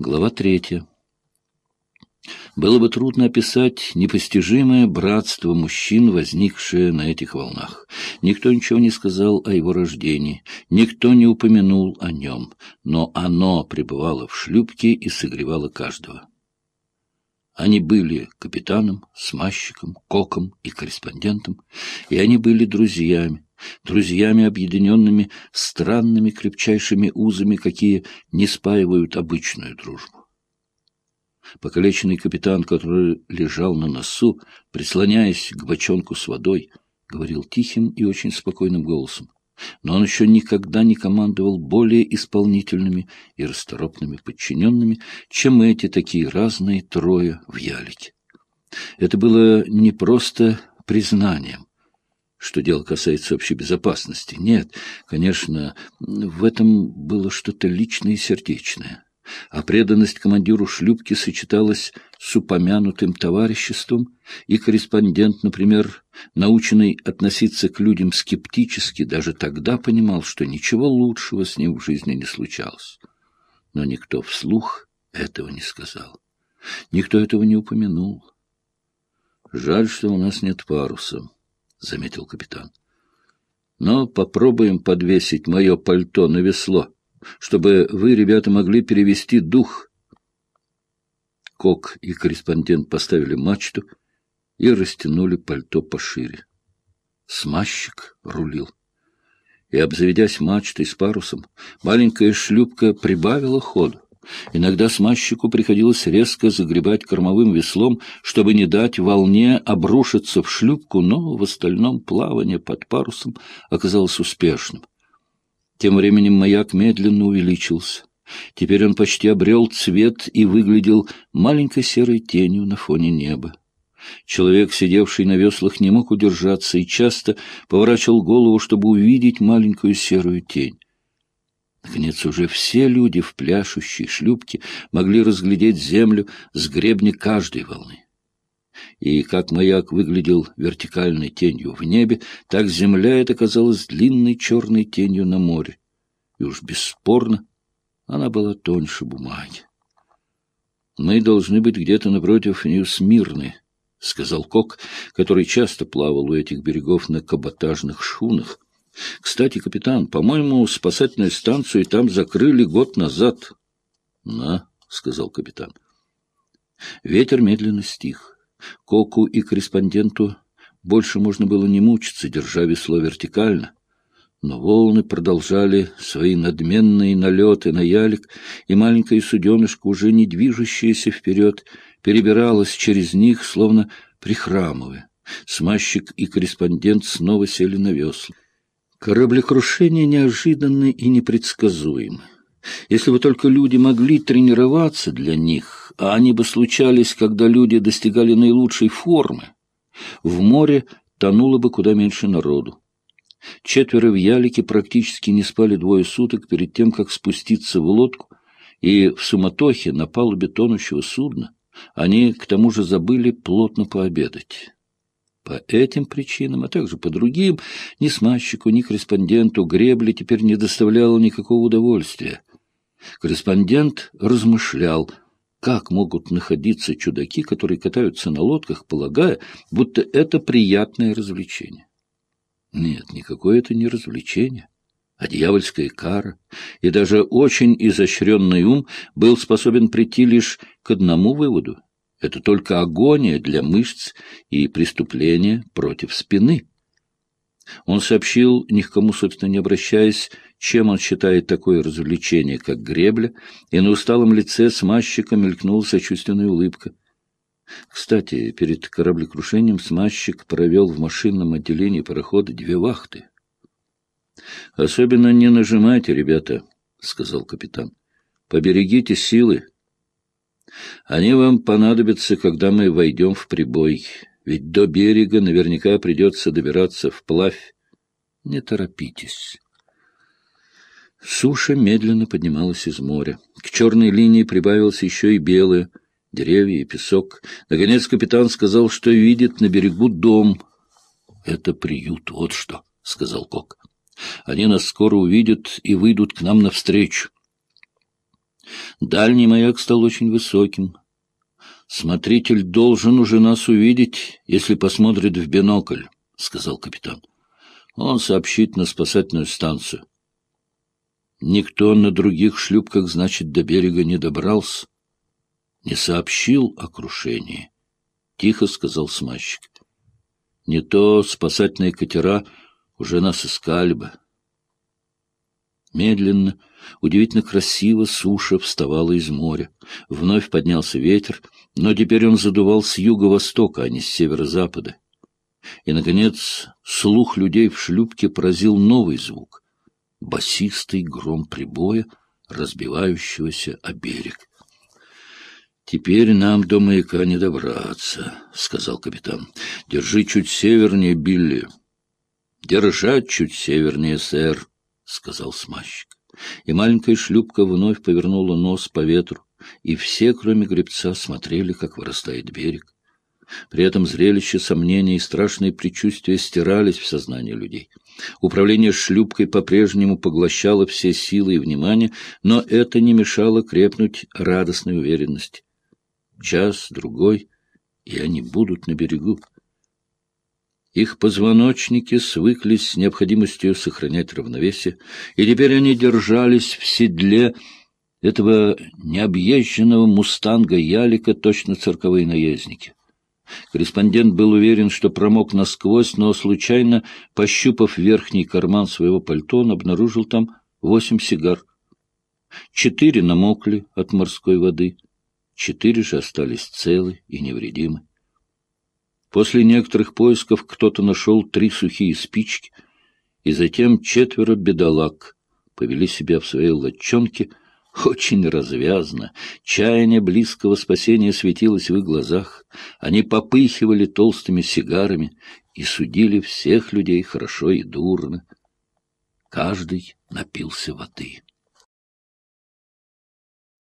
Глава третья. Было бы трудно описать непостижимое братство мужчин, возникшее на этих волнах. Никто ничего не сказал о его рождении, никто не упомянул о нем, но оно пребывало в шлюпке и согревало каждого. Они были капитаном, смазчиком, коком и корреспондентом, и они были друзьями, друзьями, объединенными странными крепчайшими узами, какие не спаивают обычную дружбу. Покалеченный капитан, который лежал на носу, прислоняясь к бочонку с водой, говорил тихим и очень спокойным голосом. Но он еще никогда не командовал более исполнительными и расторопными подчиненными, чем эти такие разные трое в ялике. Это было не просто признанием, что дело касается общей безопасности. Нет, конечно, в этом было что-то личное и сердечное а преданность командиру шлюпки сочеталась с упомянутым товариществом, и корреспондент, например, наученный относиться к людям скептически, даже тогда понимал, что ничего лучшего с ним в жизни не случалось. Но никто вслух этого не сказал. Никто этого не упомянул. «Жаль, что у нас нет паруса», — заметил капитан. «Но попробуем подвесить мое пальто на весло» чтобы вы, ребята, могли перевести дух. Кок и корреспондент поставили мачту и растянули пальто пошире. Смазчик рулил. И, обзаведясь мачтой с парусом, маленькая шлюпка прибавила ходу. Иногда смазчику приходилось резко загребать кормовым веслом, чтобы не дать волне обрушиться в шлюпку, но в остальном плавание под парусом оказалось успешным. Тем временем маяк медленно увеличился. Теперь он почти обрел цвет и выглядел маленькой серой тенью на фоне неба. Человек, сидевший на веслах, не мог удержаться и часто поворачивал голову, чтобы увидеть маленькую серую тень. Наконец, уже все люди в пляшущей шлюпке могли разглядеть землю с гребня каждой волны и как маяк выглядел вертикальной тенью в небе, так земля эта казалась длинной черной тенью на море. И уж бесспорно она была тоньше бумаги. «Мы должны быть где-то напротив Нью-Смирны», — сказал Кок, который часто плавал у этих берегов на каботажных шхунах. «Кстати, капитан, по-моему, спасательную станцию там закрыли год назад». «На», — сказал капитан. Ветер медленно стих. Коку и корреспонденту больше можно было не мучиться, держа весло вертикально. Но волны продолжали свои надменные налеты на ялик, и маленькая суденышка, уже не движущаяся вперед, перебиралась через них, словно прихрамывая. Смазчик и корреспондент снова сели на весла. Кораблекрушение неожиданны и непредсказуемы. Если бы только люди могли тренироваться для них, а они бы случались, когда люди достигали наилучшей формы, в море тонуло бы куда меньше народу. Четверо в ялике практически не спали двое суток перед тем, как спуститься в лодку, и в суматохе на палубе тонущего судна они, к тому же, забыли плотно пообедать. По этим причинам, а также по другим, ни смазчику, ни корреспонденту гребли теперь не доставляло никакого удовольствия. Корреспондент размышлял, как могут находиться чудаки, которые катаются на лодках, полагая, будто это приятное развлечение. Нет, никакое это не развлечение, а дьявольская кара, и даже очень изощренный ум был способен прийти лишь к одному выводу — это только агония для мышц и преступление против спины. Он сообщил, ни к кому, собственно, не обращаясь, чем он считает такое развлечение, как гребля, и на усталом лице смазчика мелькнула сочувственная улыбка. Кстати, перед кораблекрушением смазчик провел в машинном отделении парохода две вахты. — Особенно не нажимайте, ребята, — сказал капитан. — Поберегите силы. Они вам понадобятся, когда мы войдем в прибой, ведь до берега наверняка придется добираться вплавь. Не торопитесь. Суша медленно поднималась из моря. К черной линии прибавилось еще и белое, деревья и песок. Наконец капитан сказал, что видит на берегу дом. — Это приют, вот что, — сказал Кок. — Они нас скоро увидят и выйдут к нам навстречу. Дальний маяк стал очень высоким. Смотритель должен уже нас увидеть, если посмотрит в бинокль, — сказал капитан. Он сообщит на спасательную станцию. Никто на других шлюпках, значит, до берега не добрался. Не сообщил о крушении, — тихо сказал смазчик. Не то спасательные катера уже нас искали бы. Медленно, удивительно красиво суша вставала из моря. Вновь поднялся ветер, но теперь он задувал с юго-востока, а не с северо-запада. И, наконец, слух людей в шлюпке поразил новый звук — басистый гром прибоя, разбивающегося о берег. «Теперь нам до маяка не добраться», — сказал капитан. «Держи чуть севернее, Билли». «Держать чуть севернее, сэр», — сказал смазчик. И маленькая шлюпка вновь повернула нос по ветру, и все, кроме гребца, смотрели, как вырастает берег. При этом зрелище, сомнения и страшные предчувствия стирались в сознании людей. Управление шлюпкой по-прежнему поглощало все силы и внимание, но это не мешало крепнуть радостной уверенности. Час, другой, и они будут на берегу. Их позвоночники свыклись с необходимостью сохранять равновесие, и теперь они держались в седле этого необъезженного мустанга Ялика, точно цирковые наездники. Корреспондент был уверен, что промок насквозь, но, случайно, пощупав верхний карман своего пальто, он обнаружил там восемь сигар. Четыре намокли от морской воды, четыре же остались целы и невредимы. После некоторых поисков кто-то нашел три сухие спички, и затем четверо бедолаг повели себя в своей лодчонке — очень развязно. Чаяние близкого спасения светилось в их глазах. Они попыхивали толстыми сигарами и судили всех людей хорошо и дурно. Каждый напился воды.